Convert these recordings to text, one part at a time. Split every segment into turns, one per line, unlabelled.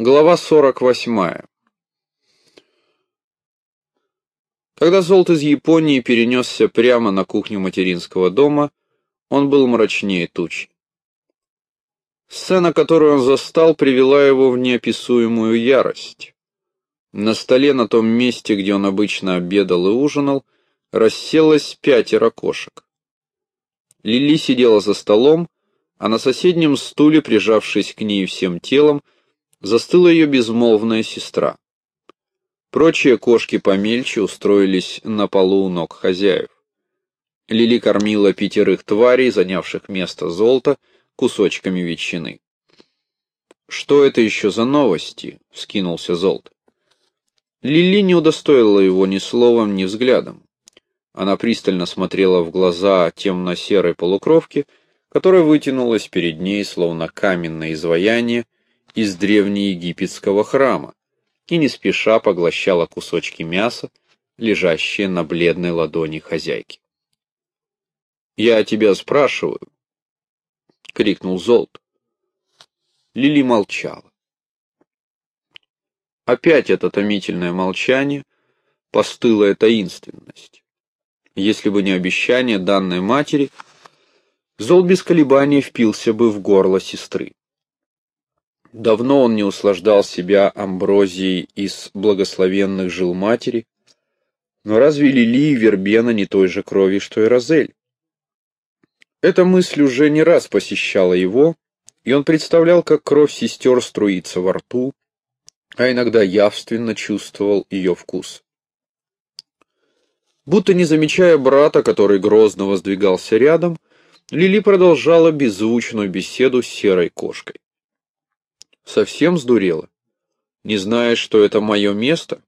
Глава 48. Когда Золт из Японии перенесся прямо на кухню материнского дома, он был мрачнее туч. Сцена, которую он застал, привела его в неописуемую ярость. На столе на том месте, где он обычно обедал и ужинал, расселось пятеро кошек. Лили сидела за столом, а на соседнем стуле, прижавшись к ней всем телом, застыла ее безмолвная сестра. Прочие кошки помельче устроились на полу у ног хозяев. Лили кормила пятерых тварей, занявших место золота, кусочками ветчины. «Что это еще за новости?» — вскинулся Золт. Лили не удостоила его ни словом, ни взглядом. Она пристально смотрела в глаза темно-серой полукровки, которая вытянулась перед ней, словно каменное изваяние, из древнеегипетского храма и не спеша поглощала кусочки мяса, лежащие на бледной ладони хозяйки. «Я тебя спрашиваю», — крикнул Золт. Лили молчала. Опять это томительное молчание, постылая таинственность. Если бы не обещание данной матери, Зол без колебаний впился бы в горло сестры. Давно он не услаждал себя амброзией из благословенных жил матери, но разве Лили и Вербена не той же крови, что и Розель? Эта мысль уже не раз посещала его, и он представлял, как кровь сестер струится во рту, а иногда явственно чувствовал ее вкус. Будто не замечая брата, который грозно воздвигался рядом, Лили продолжала беззвучную беседу с серой кошкой. Совсем сдурела? Не знаешь, что это мое место?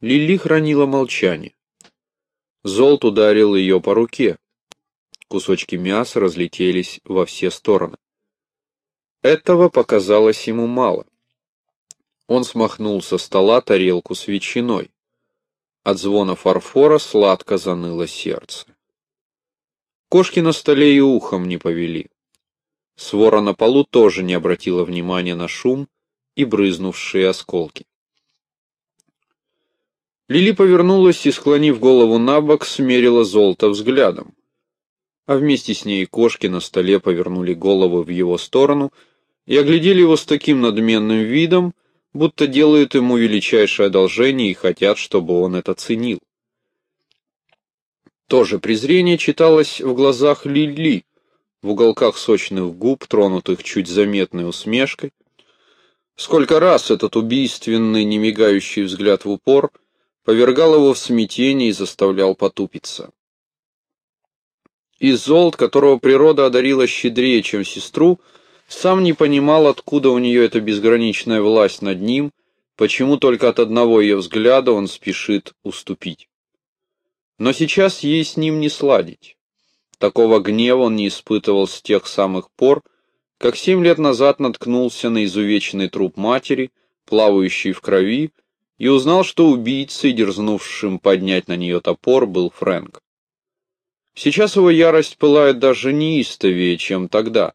Лили хранила молчание. Золт ударил ее по руке. Кусочки мяса разлетелись во все стороны. Этого показалось ему мало. Он смахнул со стола тарелку с ветчиной. От звона фарфора сладко заныло сердце. Кошки на столе и ухом не повели. Свора на полу тоже не обратила внимания на шум и брызнувшие осколки. Лили повернулась и, склонив голову на бок, смерила золото взглядом. А вместе с ней кошки на столе повернули головы в его сторону и оглядели его с таким надменным видом, будто делают ему величайшее одолжение и хотят, чтобы он это ценил. Тоже презрение читалось в глазах Лили, в уголках сочных губ, тронутых чуть заметной усмешкой. Сколько раз этот убийственный, немигающий взгляд в упор повергал его в смятение и заставлял потупиться. И Золт, которого природа одарила щедрее, чем сестру, сам не понимал, откуда у нее эта безграничная власть над ним, почему только от одного ее взгляда он спешит уступить. Но сейчас ей с ним не сладить. Такого гнева он не испытывал с тех самых пор, как семь лет назад наткнулся на изувеченный труп матери, плавающий в крови, и узнал, что убийцей, дерзнувшим поднять на нее топор, был Фрэнк. Сейчас его ярость пылает даже неистовее, чем тогда.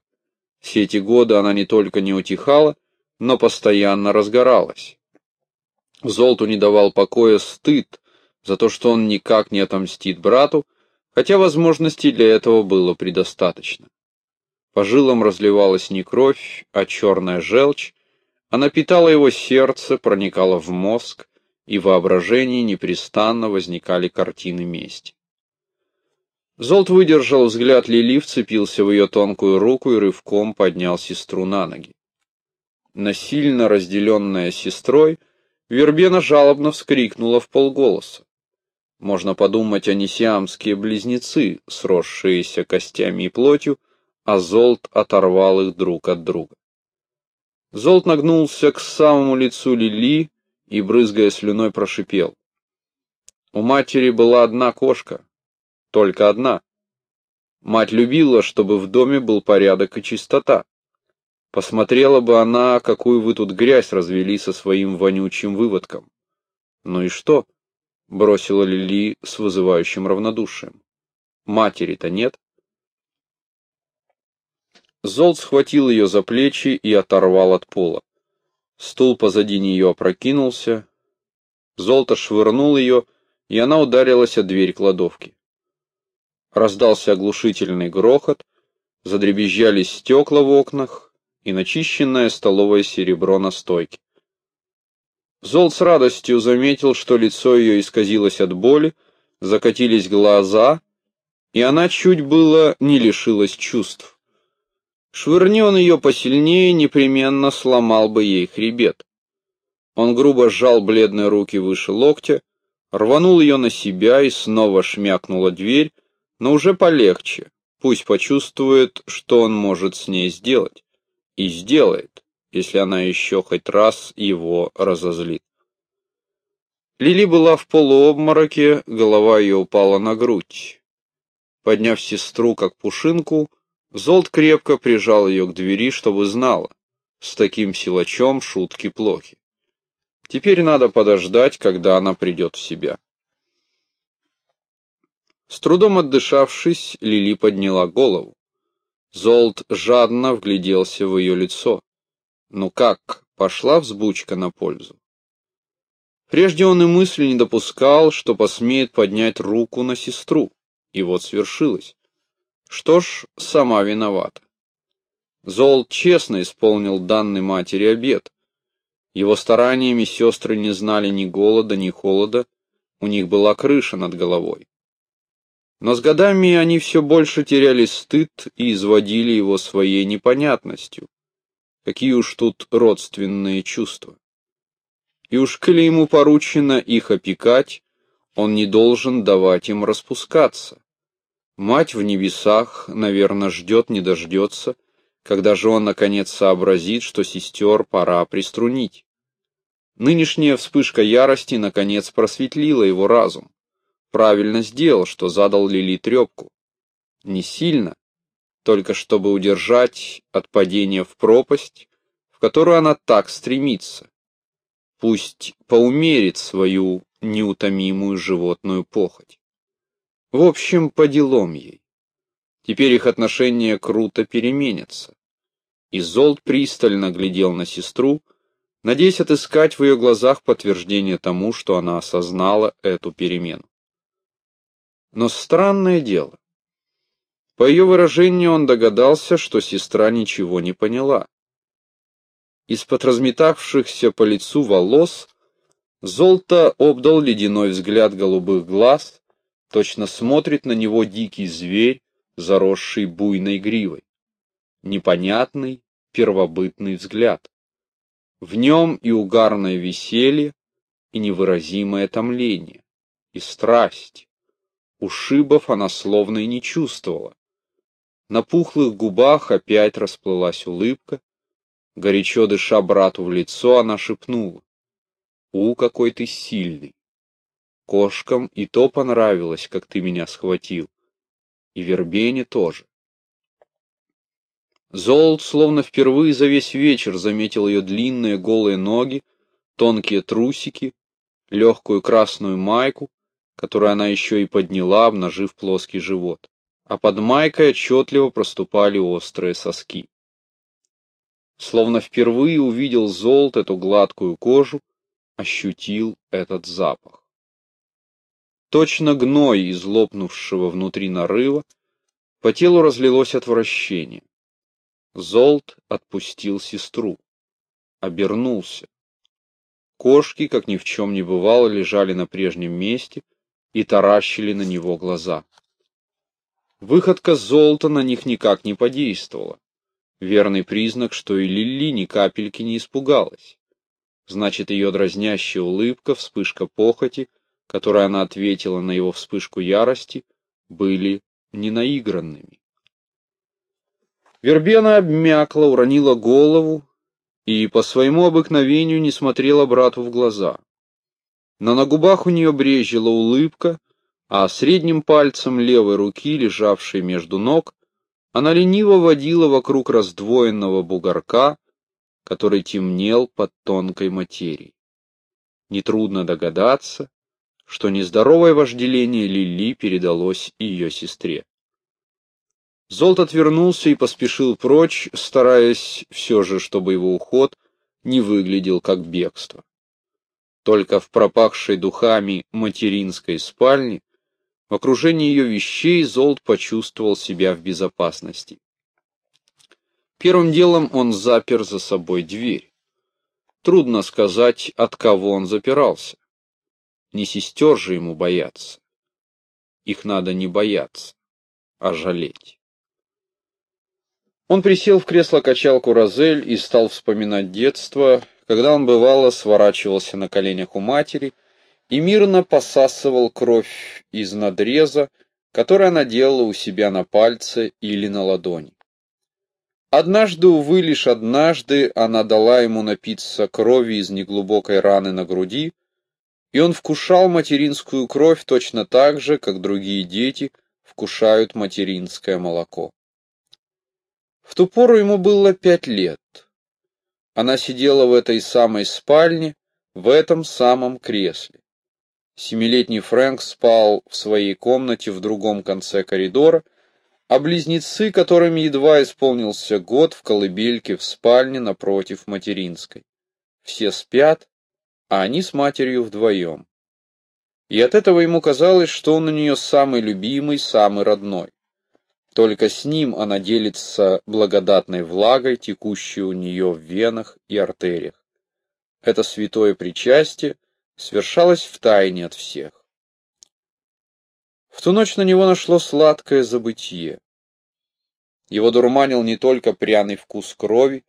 Все эти годы она не только не утихала, но постоянно разгоралась. Золту не давал покоя стыд за то, что он никак не отомстит брату, хотя возможностей для этого было предостаточно. По жилам разливалась не кровь, а черная желчь, она питала его сердце, проникала в мозг, и в воображении непрестанно возникали картины мести. Золт выдержал взгляд Лили, вцепился в ее тонкую руку и рывком поднял сестру на ноги. Насильно разделенная сестрой, Вербена жалобно вскрикнула в полголоса. Можно подумать, они сиамские близнецы, сросшиеся костями и плотью, а Золт оторвал их друг от друга. Золт нагнулся к самому лицу Лили и, брызгая слюной, прошипел. У матери была одна кошка, только одна. Мать любила, чтобы в доме был порядок и чистота. Посмотрела бы она, какую вы тут грязь развели со своим вонючим выводком. Ну и что? Бросила Лили с вызывающим равнодушием. Матери-то нет. Золт схватил ее за плечи и оторвал от пола. Стул позади нее опрокинулся. Золото швырнул ее, и она ударилась о дверь кладовки. Раздался оглушительный грохот, задребезжали стекла в окнах и начищенное столовое серебро на стойке. Золт с радостью заметил, что лицо ее исказилось от боли, закатились глаза, и она чуть было не лишилась чувств. Швырни он ее посильнее, непременно сломал бы ей хребет. Он грубо сжал бледные руки выше локтя, рванул ее на себя и снова шмякнула дверь, но уже полегче, пусть почувствует, что он может с ней сделать. И сделает если она еще хоть раз его разозлит. Лили была в полуобмороке, голова ее упала на грудь. Подняв сестру как пушинку, Золт крепко прижал ее к двери, чтобы знала, с таким силачом шутки плохи. Теперь надо подождать, когда она придет в себя. С трудом отдышавшись, Лили подняла голову. Золт жадно вгляделся в ее лицо. Ну как, пошла взбучка на пользу? Прежде он и мысли не допускал, что посмеет поднять руку на сестру. И вот свершилось. Что ж, сама виновата. Зол честно исполнил данный матери обед. Его стараниями сестры не знали ни голода, ни холода, у них была крыша над головой. Но с годами они все больше теряли стыд и изводили его своей непонятностью. Какие уж тут родственные чувства. И уж коли ему поручено их опекать, он не должен давать им распускаться. Мать в небесах, наверное, ждет, не дождется, когда же он наконец сообразит, что сестер пора приструнить. Нынешняя вспышка ярости наконец просветлила его разум. Правильно сделал, что задал Лили трепку. Не сильно, только чтобы удержать от падения в пропасть, в которую она так стремится. Пусть поумерит свою неутомимую животную похоть. В общем, по делам ей. Теперь их отношения круто переменятся. И Золт пристально глядел на сестру, надеясь отыскать в ее глазах подтверждение тому, что она осознала эту перемену. Но странное дело. По ее выражению он догадался, что сестра ничего не поняла. Из-под разметавшихся по лицу волос Золото обдал ледяной взгляд голубых глаз, точно смотрит на него дикий зверь, заросший буйной гривой. Непонятный, первобытный взгляд. В нем и угарное веселье, и невыразимое томление, и страсть. Ушибов она словно и не чувствовала. На пухлых губах опять расплылась улыбка. Горячо дыша брату в лицо, она шепнула. «У, какой ты сильный! Кошкам и то понравилось, как ты меня схватил. И Вербене тоже». Золт, словно впервые за весь вечер, заметил ее длинные голые ноги, тонкие трусики, легкую красную майку, которую она еще и подняла, обнажив плоский живот а под майкой отчетливо проступали острые соски. Словно впервые увидел золот эту гладкую кожу, ощутил этот запах. Точно гной из лопнувшего внутри нарыва, по телу разлилось отвращение. Золт отпустил сестру, обернулся. Кошки, как ни в чем не бывало, лежали на прежнем месте и таращили на него глаза. Выходка золота на них никак не подействовала. Верный признак, что и Лили ни капельки не испугалась. Значит, ее дразнящая улыбка, вспышка похоти, которой она ответила на его вспышку ярости, были ненаигранными. Вербена обмякла, уронила голову и по своему обыкновению не смотрела брату в глаза. Но на губах у нее брезжила улыбка, а средним пальцем левой руки, лежавшей между ног, она лениво водила вокруг раздвоенного бугорка, который темнел под тонкой материей. Нетрудно догадаться, что нездоровое вожделение Лили передалось ее сестре. Золт отвернулся и поспешил прочь, стараясь все же, чтобы его уход не выглядел как бегство. Только в пропахшей духами материнской спальне, в окружении ее вещей, Золт почувствовал себя в безопасности. Первым делом он запер за собой дверь. Трудно сказать, от кого он запирался. Не сестер же ему бояться. Их надо не бояться, а жалеть. Он присел в кресло-качалку Розель и стал вспоминать детство, когда он бывало сворачивался на коленях у матери и мирно посасывал кровь из надреза, который она делала у себя на пальце или на ладони. Однажды, увы, лишь однажды она дала ему напиться крови из неглубокой раны на груди, и он вкушал материнскую кровь точно так же, как другие дети вкушают материнское молоко. В ту пору ему было пять лет. Она сидела в этой самой спальне, в этом самом кресле. Семилетний Фрэнк спал в своей комнате в другом конце коридора, а близнецы, которым едва исполнился год, в колыбельке в спальне напротив материнской. Все спят, а они с матерью вдвоем. И от этого ему казалось, что он у нее самый любимый, самый родной. Только с ним она делится благодатной влагой, текущей у нее в венах и артериях. Это святое причастие свершалось в тайне от всех. В ту ночь на него нашло сладкое забытие. Его дурманил не только пряный вкус крови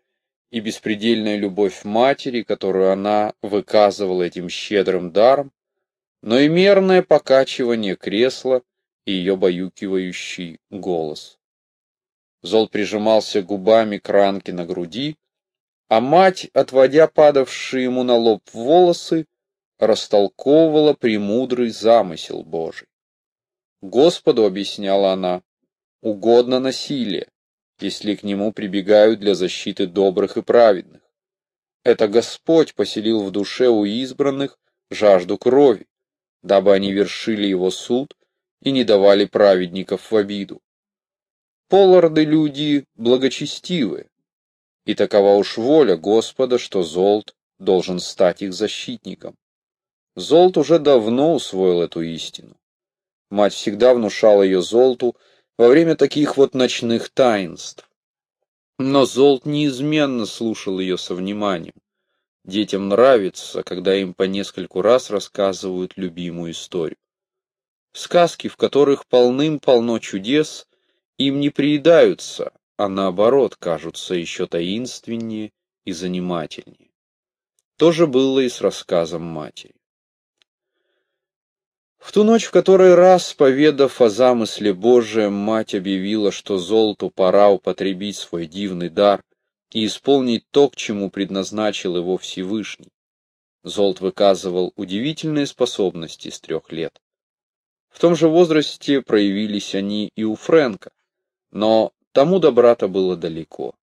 и беспредельная любовь матери, которую она выказывала этим щедрым даром, но и мерное покачивание кресла и ее баюкивающий голос. Зол прижимался губами к ранке на груди, а мать, отводя падавшие ему на лоб волосы, растолковывала премудрый замысел Божий. Господу, объясняла она, угодно насилие, если к нему прибегают для защиты добрых и праведных. Это Господь поселил в душе у избранных жажду крови, дабы они вершили его суд и не давали праведников в обиду. Поларды люди благочестивые, и такова уж воля Господа, что Золт должен стать их защитником. Золт уже давно усвоил эту истину. Мать всегда внушала ее Золту во время таких вот ночных таинств. Но Золт неизменно слушал ее со вниманием. Детям нравится, когда им по нескольку раз рассказывают любимую историю. Сказки, в которых полным-полно чудес, им не приедаются, а наоборот кажутся еще таинственнее и занимательнее. То же было и с рассказом матери. В ту ночь, в которой раз, поведав о замысле Божием, мать объявила, что золоту пора употребить свой дивный дар и исполнить то, к чему предназначил его Всевышний. Золт выказывал удивительные способности с трех лет. В том же возрасте проявились они и у Фрэнка, но тому до брата было далеко.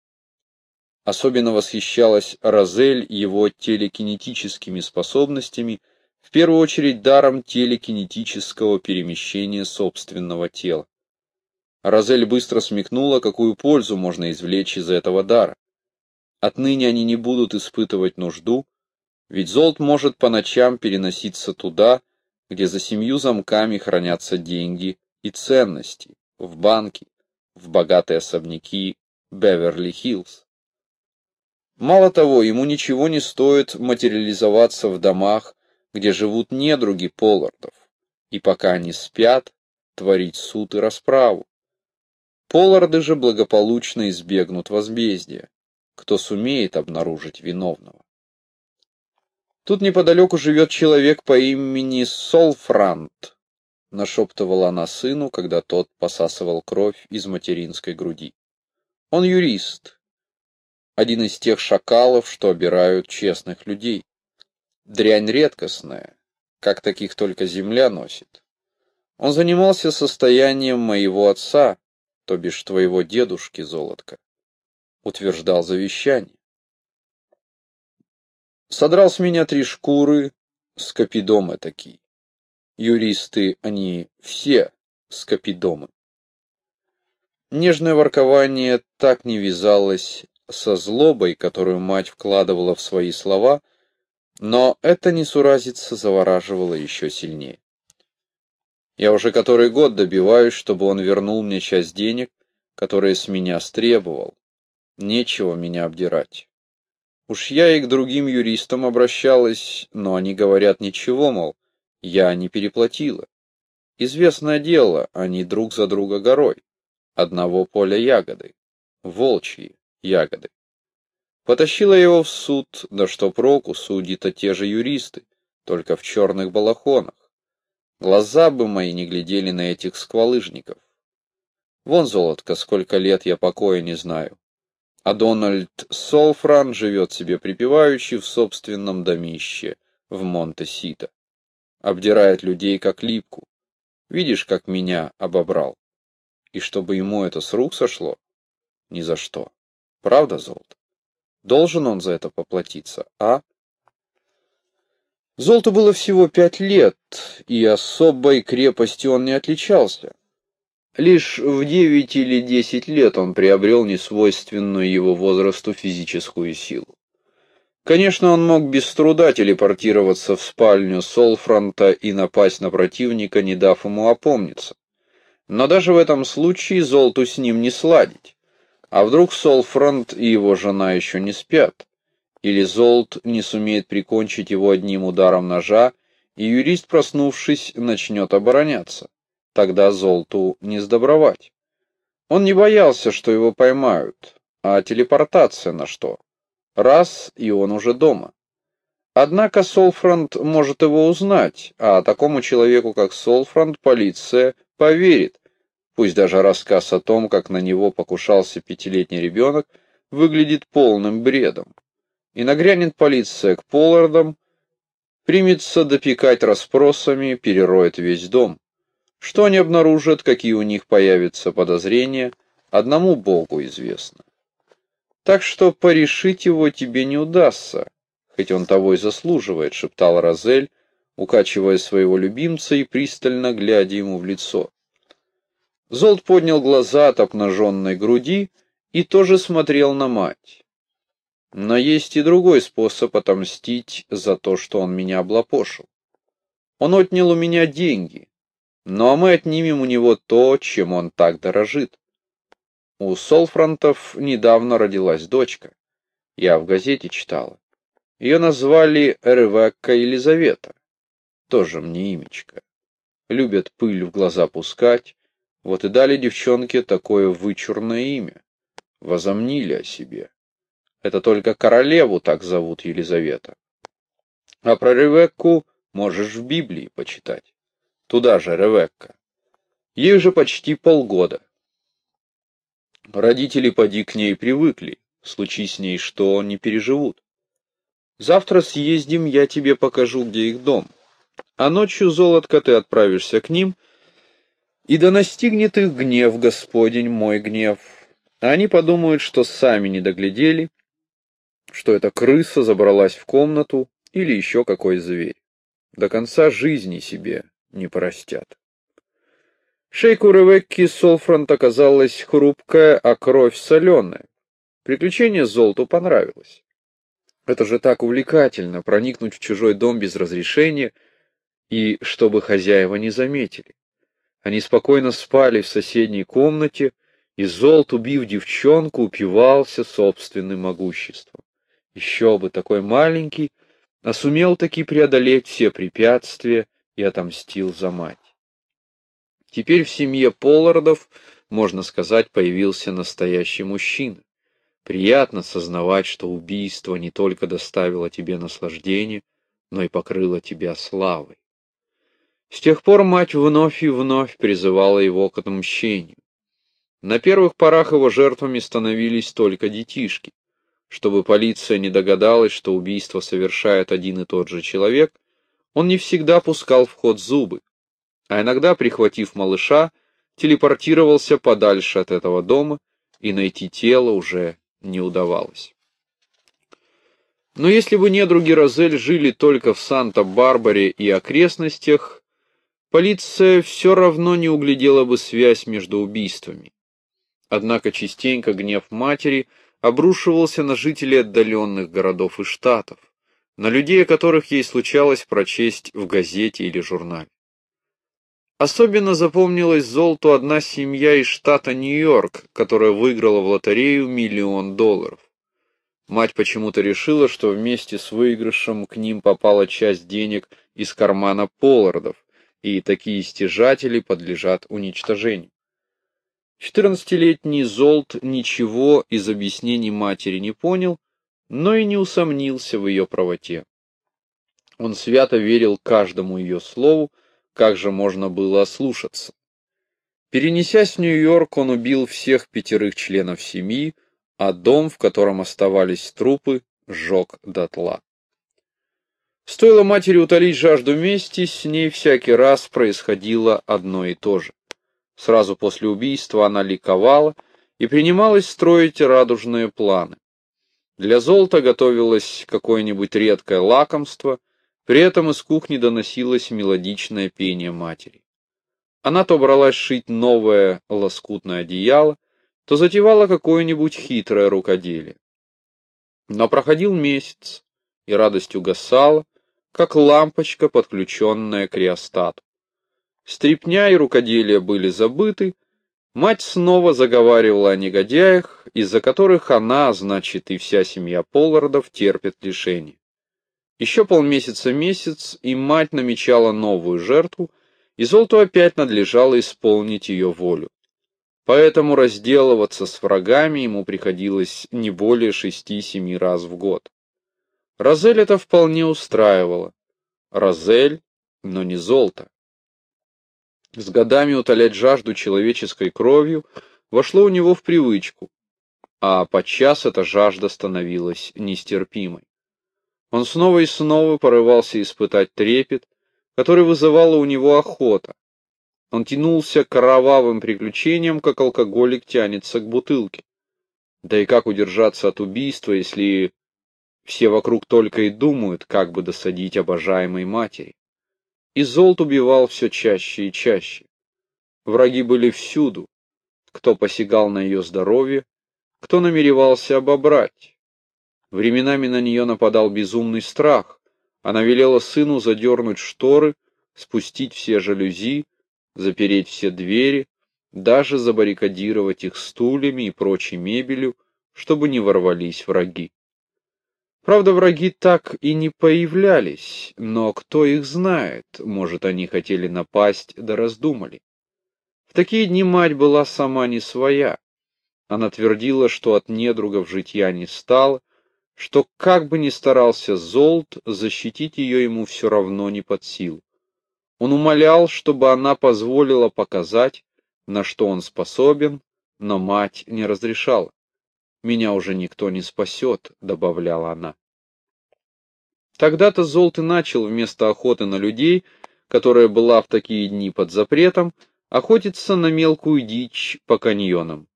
Особенно восхищалась Розель его телекинетическими способностями, в первую очередь даром телекинетического перемещения собственного тела. Розель быстро смекнула, какую пользу можно извлечь из этого дара. Отныне они не будут испытывать нужду, ведь Золт может по ночам переноситься туда, где за семью замками хранятся деньги и ценности, в банке, в богатые особняки Беверли-Хиллз. Мало того, ему ничего не стоит материализоваться в домах, где живут недруги Поллардов, и пока они спят, творить суд и расправу. Полларды же благополучно избегнут возмездия, кто сумеет обнаружить виновного. Тут неподалеку живет человек по имени Солфрант, нашептывала она сыну, когда тот посасывал кровь из материнской груди. Он юрист, один из тех шакалов, что обирают честных людей. Дрянь редкостная, как таких только земля носит. Он занимался состоянием моего отца, то бишь твоего дедушки, золотка. Утверждал завещание. Содрал с меня три шкуры, скопидомы такие. Юристы, они все скопидомы. Нежное воркование так не вязалось со злобой, которую мать вкладывала в свои слова, но эта несуразица завораживала еще сильнее. Я уже который год добиваюсь, чтобы он вернул мне часть денег, которые с меня стребовал. Нечего меня обдирать. Уж я и к другим юристам обращалась, но они говорят ничего, мол, я не переплатила. Известное дело, они друг за друга горой. Одного поля ягоды. Волчьи ягоды. Потащила его в суд, да что проку, судит-то те же юристы, только в черных балахонах. Глаза бы мои не глядели на этих сквалыжников. Вон, золотко, сколько лет я покоя не знаю. А Дональд Солфран живет себе припеваючи в собственном домище в Монте-Сито. Обдирает людей как липку. Видишь, как меня обобрал? И чтобы ему это с рук сошло? Ни за что. Правда, Золото? Должен он за это поплатиться, а? Золоту было всего пять лет, и особой крепостью он не отличался. Лишь в девять или десять лет он приобрел несвойственную его возрасту физическую силу. Конечно, он мог без труда телепортироваться в спальню Солфронта и напасть на противника, не дав ему опомниться. Но даже в этом случае Золту с ним не сладить. А вдруг Солфронт и его жена еще не спят? Или Золт не сумеет прикончить его одним ударом ножа, и юрист, проснувшись, начнет обороняться. Тогда Золту не сдобровать. Он не боялся, что его поймают. А телепортация на что? Раз, и он уже дома. Однако Солфронт может его узнать, а такому человеку, как Солфронт, полиция поверит, пусть даже рассказ о том, как на него покушался пятилетний ребенок, выглядит полным бредом и нагрянет полиция к Поллардам, примется допекать расспросами, перероет весь дом. Что они обнаружат, какие у них появятся подозрения, одному Богу известно. Так что порешить его тебе не удастся, хоть он того и заслуживает, шептал Розель, укачивая своего любимца и пристально глядя ему в лицо. Золт поднял глаза от обнаженной груди и тоже смотрел на мать. Но есть и другой способ отомстить за то, что он меня облапошил. Он отнял у меня деньги, но мы отнимем у него то, чем он так дорожит. У Солфронтов недавно родилась дочка. Я в газете читала. Ее назвали Ревекка Елизавета. Тоже мне имечко. Любят пыль в глаза пускать. Вот и дали девчонке такое вычурное имя. Возомнили о себе. Это только королеву так зовут Елизавета. А про Ревекку можешь в Библии почитать. Туда же Ревекка. Ей уже почти полгода. Родители поди к ней привыкли. Случись с ней что, не переживут. Завтра съездим, я тебе покажу, где их дом. А ночью, золотко, ты отправишься к ним, и да настигнет их гнев, Господень, мой гнев. А они подумают, что сами не доглядели, что эта крыса забралась в комнату или еще какой зверь. До конца жизни себе не простят. Шейку Ревекки Солфронт оказалась хрупкая, а кровь соленая. Приключение Золту понравилось. Это же так увлекательно, проникнуть в чужой дом без разрешения и чтобы хозяева не заметили. Они спокойно спали в соседней комнате, и Золт, убив девчонку, упивался собственным могуществом. Еще бы, такой маленький, а сумел таки преодолеть все препятствия и отомстил за мать. Теперь в семье Поллардов, можно сказать, появился настоящий мужчина. Приятно сознавать, что убийство не только доставило тебе наслаждение, но и покрыло тебя славой. С тех пор мать вновь и вновь призывала его к отмщению. На первых порах его жертвами становились только детишки. Чтобы полиция не догадалась, что убийство совершает один и тот же человек, он не всегда пускал в ход зубы, а иногда, прихватив малыша, телепортировался подальше от этого дома, и найти тело уже не удавалось. Но если бы недруги Розель жили только в Санта-Барбаре и окрестностях, полиция все равно не углядела бы связь между убийствами. Однако частенько гнев матери обрушивался на жителей отдаленных городов и штатов, на людей, о которых ей случалось прочесть в газете или журнале. Особенно запомнилась Золту одна семья из штата Нью-Йорк, которая выиграла в лотерею миллион долларов. Мать почему-то решила, что вместе с выигрышем к ним попала часть денег из кармана Поллардов, и такие стяжатели подлежат уничтожению. Четырнадцатилетний Золт ничего из объяснений матери не понял, но и не усомнился в ее правоте. Он свято верил каждому ее слову, как же можно было ослушаться. Перенесясь в Нью-Йорк, он убил всех пятерых членов семьи, а дом, в котором оставались трупы, сжег дотла. Стоило матери утолить жажду мести, с ней всякий раз происходило одно и то же. Сразу после убийства она ликовала и принималась строить радужные планы. Для золота готовилось какое-нибудь редкое лакомство, при этом из кухни доносилось мелодичное пение матери. Она то бралась шить новое лоскутное одеяло, то затевала какое-нибудь хитрое рукоделие. Но проходил месяц, и радость угасала, как лампочка, подключенная к реостату. Стрепня и рукоделие были забыты, мать снова заговаривала о негодяях, из-за которых она, значит, и вся семья Поллардов терпит лишение. Еще полмесяца-месяц, и мать намечала новую жертву, и Золоту опять надлежало исполнить ее волю. Поэтому разделываться с врагами ему приходилось не более шести-семи раз в год. Розель это вполне устраивало. Розель, но не золото. С годами утолять жажду человеческой кровью вошло у него в привычку, а подчас эта жажда становилась нестерпимой. Он снова и снова порывался испытать трепет, который вызывала у него охота. Он тянулся к кровавым приключениям, как алкоголик тянется к бутылке. Да и как удержаться от убийства, если все вокруг только и думают, как бы досадить обожаемой матери? И Золт убивал все чаще и чаще. Враги были всюду. Кто посягал на ее здоровье, кто намеревался обобрать. Временами на нее нападал безумный страх. Она велела сыну задернуть шторы, спустить все жалюзи, запереть все двери, даже забаррикадировать их стульями и прочей мебелью, чтобы не ворвались враги. Правда, враги так и не появлялись, но кто их знает, может, они хотели напасть, да раздумали. В такие дни мать была сама не своя. Она твердила, что от недругов житья не стало, что как бы ни старался Золт, защитить ее ему все равно не под силу. Он умолял, чтобы она позволила показать, на что он способен, но мать не разрешала. «Меня уже никто не спасет», — добавляла она. Тогда-то Золт и начал вместо охоты на людей, которая была в такие дни под запретом, охотиться на мелкую дичь по каньонам.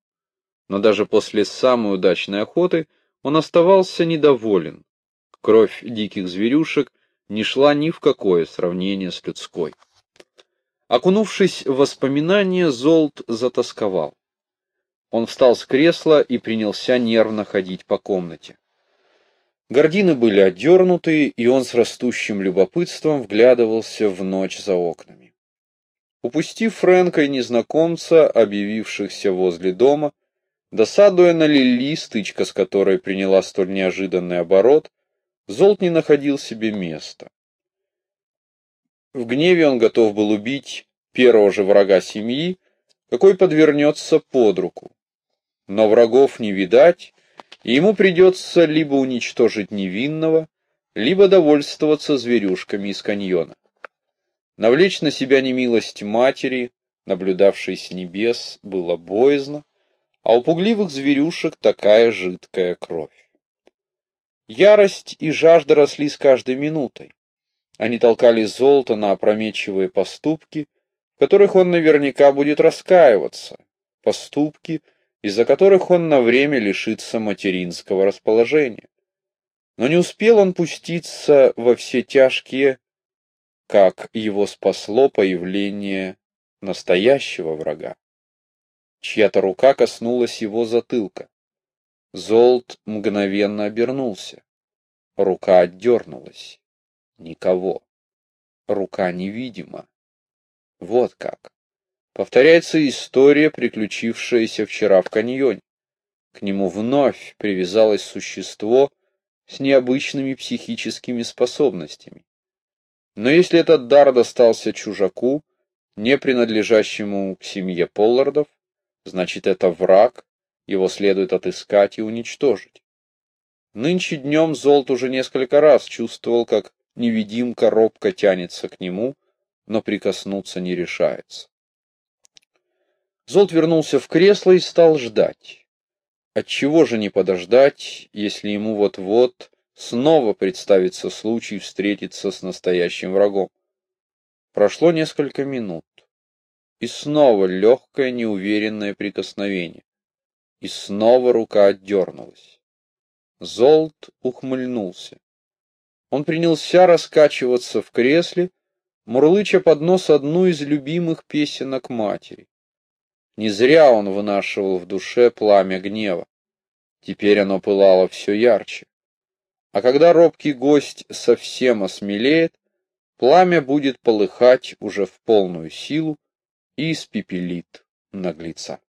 Но даже после самой удачной охоты он оставался недоволен. Кровь диких зверюшек не шла ни в какое сравнение с людской. Окунувшись в воспоминания, Золт затасковал. Он встал с кресла и принялся нервно ходить по комнате. Гардины были отдернуты, и он с растущим любопытством вглядывался в ночь за окнами. Упустив Фрэнка и незнакомца, объявившихся возле дома, досадуя на Лили, стычка с которой приняла столь неожиданный оборот, Золт не находил себе места. В гневе он готов был убить первого же врага семьи, какой подвернется под руку. Но врагов не видать, и ему придется либо уничтожить невинного, либо довольствоваться зверюшками из каньона. Навлечь на себя немилость матери, наблюдавшей с небес, было боязно, а у пугливых зверюшек такая жидкая кровь. Ярость и жажда росли с каждой минутой. Они толкали золото на опрометчивые поступки, в которых он наверняка будет раскаиваться, поступки, из-за которых он на время лишится материнского расположения. Но не успел он пуститься во все тяжкие, как его спасло появление настоящего врага. Чья-то рука коснулась его затылка. Золт мгновенно обернулся. Рука отдернулась. Никого. Рука невидима. Вот как. Повторяется история, приключившаяся вчера в каньоне. К нему вновь привязалось существо с необычными психическими способностями. Но если этот дар достался чужаку, не принадлежащему к семье Поллардов, значит это враг, его следует отыскать и уничтожить. Нынче днем Золт уже несколько раз чувствовал, как невидимка робко тянется к нему, но прикоснуться не решается. Золт вернулся в кресло и стал ждать. Отчего же не подождать, если ему вот-вот снова представится случай встретиться с настоящим врагом? Прошло несколько минут, и снова легкое неуверенное прикосновение, и снова рука отдернулась. Золт ухмыльнулся. Он принялся раскачиваться в кресле, мурлыча под нос одну из любимых песенок матери. Не зря он вынашивал в душе пламя гнева. Теперь оно пылало все ярче. А когда робкий гость совсем осмелеет, пламя будет полыхать уже в полную силу и испепелит наглеца.